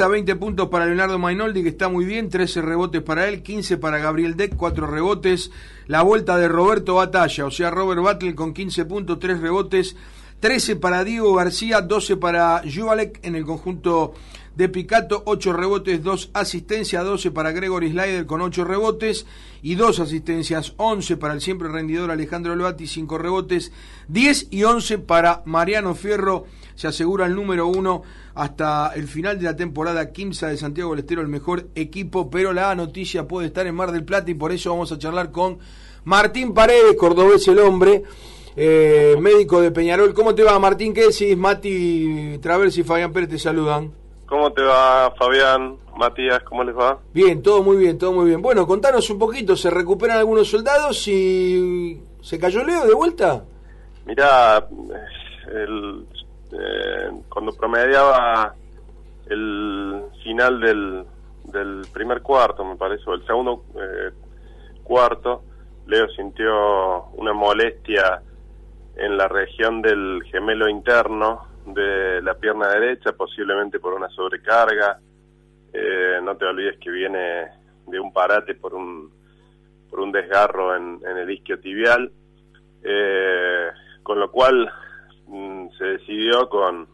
defensa, 20 puntos para Leonardo Mainoldi, que está muy bien, 13 rebotes para él, 15 para Gabriel Deck, 4 rebotes. La vuelta de Roberto Batalla, o sea, Robert Battle con 15 puntos, 3 rebotes. 13 para Diego García, 12 para Juvalek en el conjunto de Picato, 8 rebotes, 2 asistencias, 12 para Gregory Slider con 8 rebotes y 2 asistencias, 11 para el siempre rendidor Alejandro Loati, 5 rebotes, 10 y 11 para Mariano Fierro, se asegura el número 1 hasta el final de la temporada, Quimsa de Santiago del Estero, el mejor equipo, pero la noticia puede estar en Mar del Plata y por eso vamos a charlar con Martín Paredes, cordobés el hombre, eh, médico de Peñarol. ¿Cómo te va, Martín? ¿Qué decís? Mati Traversi y Fabián Pérez te saludan. ¿Cómo te va, Fabián? Matías, ¿cómo les va? Bien, todo muy bien, todo muy bien. Bueno, contanos un poquito, ¿se recuperan algunos soldados y se cayó Leo de vuelta? Mirá, el, eh, cuando promediaba el final del, del primer cuarto, me parece, o el segundo eh, cuarto, Leo sintió una molestia en la región del gemelo interno de la pierna derecha, posiblemente por una sobrecarga. Eh, no te olvides que viene de un parate por un, por un desgarro en, el isquio tibial, eh, con lo cual mm, se decidió con,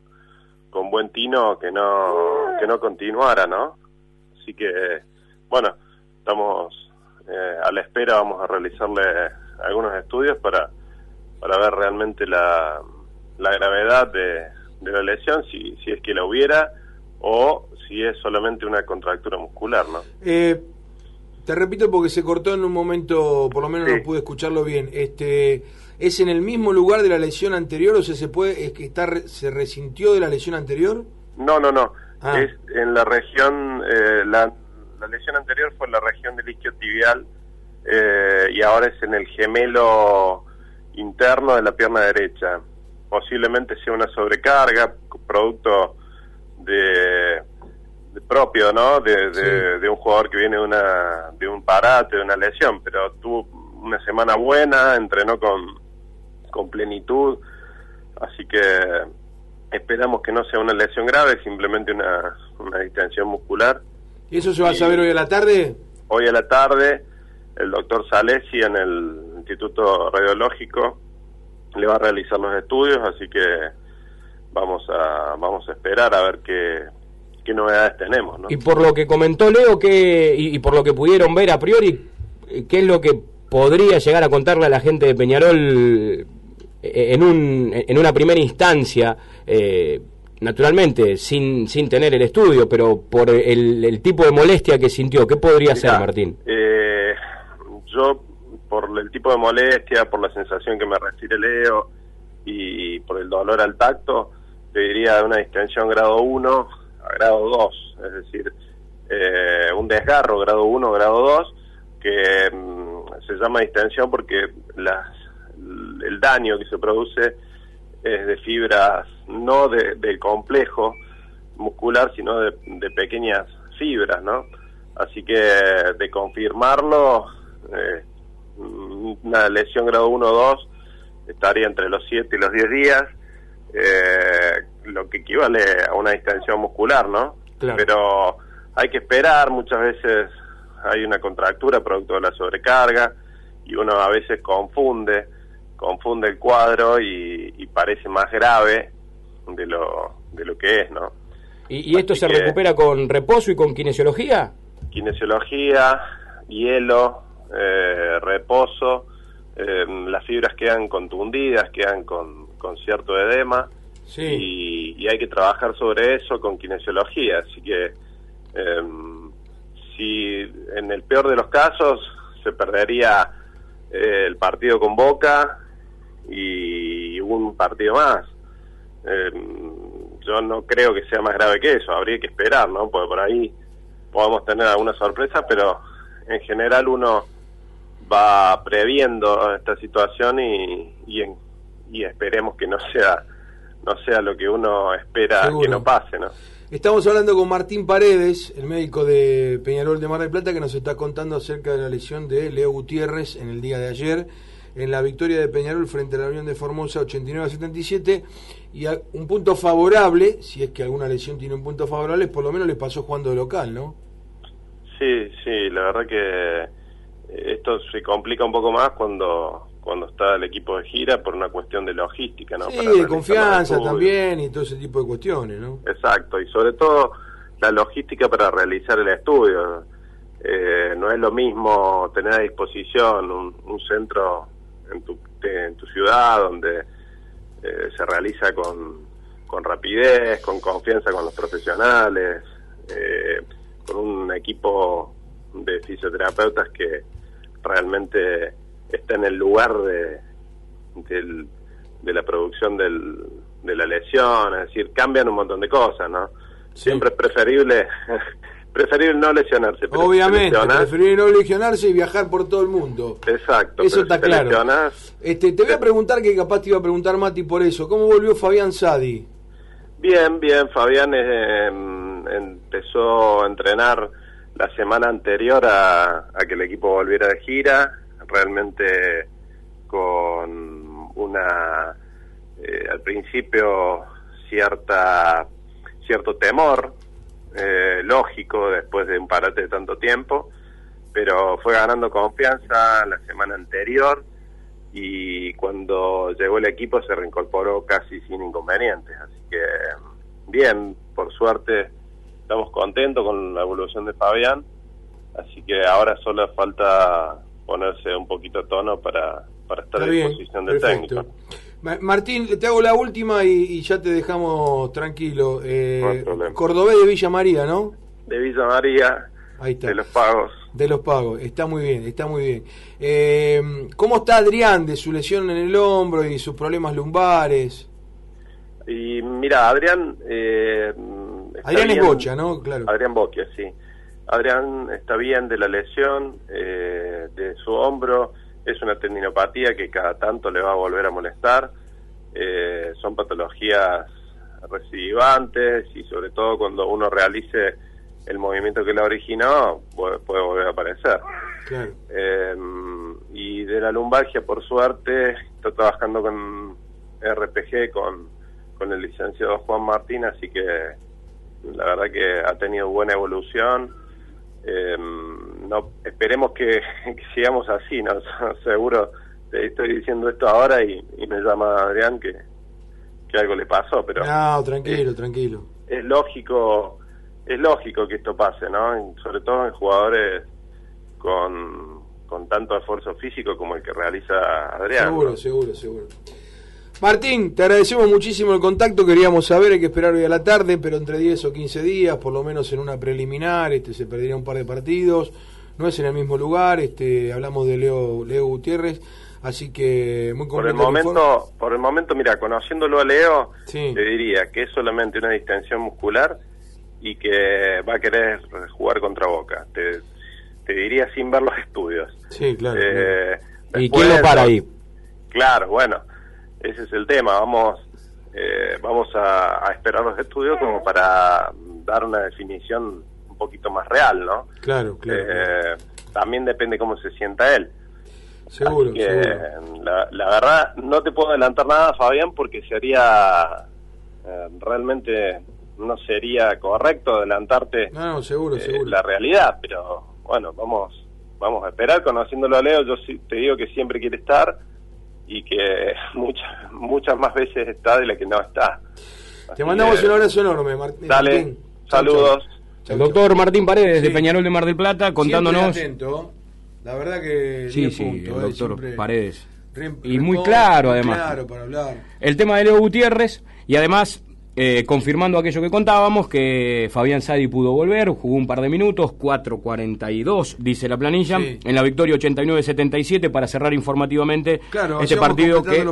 con buen tino que no, que no continuara, ¿no? Así que, bueno, estamos eh, a la espera, vamos a realizarle algunos estudios para, para ver realmente la, la gravedad de, de la lesión, si, si es que la hubiera, o si es solamente una contractura muscular, ¿no? Eh, te repito porque se cortó en un momento, por lo menos no pude escucharlo bien. Este, ¿Es en el mismo lugar de la lesión anterior o se puede, es que está, se resintió de la lesión anterior? No, no, no. Ah. Es en la región, eh, la, la, lesión anterior fue en la región del isquiotibial eh, y ahora es en el gemelo interno de la pierna derecha posiblemente sea una sobrecarga, producto de, propio, ¿no? De, de, un jugador que viene de, una, de un parate, de una lesión, pero tuvo una semana buena, entrenó con, con plenitud, así que esperamos que no sea una lesión grave, simplemente una, una distensión muscular. ¿Y eso se va a saber hoy a la tarde? Hoy a la tarde, el doctor Salesi en el Instituto Radiológico le va a realizar los estudios, así que vamos a vamos a esperar a ver qué, qué novedades tenemos. ¿no? Y por lo que comentó Leo que, y, por lo que pudieron ver a priori, ¿qué es lo que podría llegar a contarle a la gente de Peñarol eh, en, un, en una primera instancia? Eh, naturalmente, sin, sin tener el estudio, pero por el, tipo de molestia que sintió, ¿qué podría ser, Martín? Eh, yo por el tipo de molestia, por la sensación que me respire Leo y por el dolor al tacto, te diría una distensión grado 1 a grado 2, es decir, eh, un desgarro grado 1, grado 2, que mm, se llama distensión porque las, el daño que se produce es de fibras, no de, del complejo muscular, sino de, de pequeñas fibras, ¿no? Así que de confirmarlo, eh, una lesión grado 1 o 2 estaría entre los 7 y los 10 días, eh, lo que equivale a una distensión muscular, ¿no? Pero hay que esperar, muchas veces hay una contractura producto de la sobrecarga y uno a veces confunde, confunde el cuadro y, parece más grave de lo, de lo que es, ¿no? ¿Y, esto se recupera con reposo y con kinesiología? Kinesiología, hielo, eh, reposo, eh, las fibras quedan contundidas, quedan con, con cierto edema y, hay que trabajar sobre eso con kinesiología. Así que em, si en el peor de los casos se perdería eh, el partido con Boca y un partido más. Em, yo no creo que sea más grave que eso, habría que esperar, ¿no? Porque por ahí podemos tener alguna sorpresa, pero en general uno va previendo esta situación y, y, esperemos que no sea no sea lo que uno espera que no pase, ¿no? Estamos hablando con Martín Paredes, el médico de Peñarol de Mar del Plata, que nos está contando acerca de la lesión de Leo Gutiérrez en el día de ayer. en la victoria de Peñarol frente a la Unión de Formosa 89 a 77 y un punto favorable, si es que alguna lesión tiene un punto favorable, por lo menos le pasó jugando de local, ¿no? Sí, sí, la verdad que esto se complica un poco más cuando cuando está el equipo de gira por una cuestión de logística, ¿no? Sí, de confianza también y todo ese tipo de cuestiones, ¿no? Exacto, y sobre todo la logística para realizar el estudio. Eh, no es lo mismo tener a disposición un, centro en tu, en tu ciudad donde eh, se realiza con, con rapidez, con confianza con los profesionales, eh, con un equipo de fisioterapeutas que realmente está en el lugar de, de la producción del, de la lesión, es decir, cambian un montón de cosas, ¿no? Siempre es preferible preferible no lesionarse. Obviamente, preferible no lesionarse y viajar por todo el mundo. Exacto. Eso está claro. Este, te voy a preguntar, que capaz te iba a preguntar Mati por eso, ¿cómo volvió Fabián Sadi? Bien, bien, Fabián eh, empezó a entrenar la semana anterior a, que el equipo volviera de gira, realmente con una, eh, al principio, cierta cierto temor, eh, lógico después de un parate de tanto tiempo, pero fue ganando confianza la semana anterior y cuando llegó el equipo se reincorporó casi sin inconvenientes. Así que bien, por suerte estamos contentos con la evolución de Fabián, así que ahora solo falta ponerse un poquito a tono para, para estar a disposición del técnico. Martín, te hago la última y, ya te dejamos tranquilo. Eh, Cordobés de Villa María, ¿no? De Villa María. Ahí está. De los pagos. De los pagos, está muy bien, está muy bien. Eh, ¿Cómo está Adrián de su lesión en el hombro y sus problemas lumbares? Y mira, Adrián... Eh, Adrián es Bocha, ¿no? Claro. Adrián Bocha, sí. Adrián está bien de la lesión eh, de su hombro es una tendinopatía que cada tanto le va a volver a molestar. Eh, son patologías recidivantes y sobre todo cuando uno realice el movimiento que la originó puede, volver a aparecer. Eh, y de la lumbalgia, por suerte, está trabajando con RPG, con, con el licenciado Juan Martín, así que la verdad que ha tenido buena evolución. Eh, no esperemos que, sigamos así, ¿no? Seguro te estoy diciendo esto ahora y, me llama Adrián que, que, algo le pasó, pero... No, tranquilo, tranquilo. Es lógico, es lógico que esto pase, ¿no? Sobre todo en jugadores con, con tanto esfuerzo físico como el que realiza Adrián. Seguro, seguro, seguro. Martín, te agradecemos muchísimo el contacto, queríamos saber, hay que esperar hoy a la tarde, pero entre 10 o 15 días, por lo menos en una preliminar, este se perdería un par de partidos, no es en el mismo lugar, este hablamos de Leo Leo Gutiérrez, así que muy Por el momento, por el momento, mira, conociéndolo a Leo, te diría que es solamente una distensión muscular y que va a querer jugar contra Boca. Te, te diría sin ver los estudios. Sí, claro. Eh, ¿Y quién lo para ahí? Claro, bueno ese es el tema. Vamos, eh, vamos a, esperar los estudios como para dar una definición un poquito más real, ¿no? Claro, claro. Eh, también depende cómo se sienta él. Seguro, La, verdad, no te puedo adelantar nada, Fabián, porque sería eh, realmente no sería correcto adelantarte no, seguro, seguro. la realidad, pero bueno, vamos vamos a esperar conociéndolo a Leo, yo te digo que siempre quiere estar, y que muchas muchas más veces está de la que no está. Te mandamos un abrazo enorme, Martín. Dale, saludos. el doctor Martín Paredes de Peñarol de Mar del Plata contándonos. La verdad que. Sí, sí, el ¿eh? doctor Paredes. y muy claro, además. Claro para hablar. El tema de Leo Gutiérrez y además eh, confirmando aquello que contábamos, que Fabián Sadi pudo volver, jugó un par de minutos, 4.42, dice la planilla, en la victoria 89-77 para cerrar informativamente este partido que...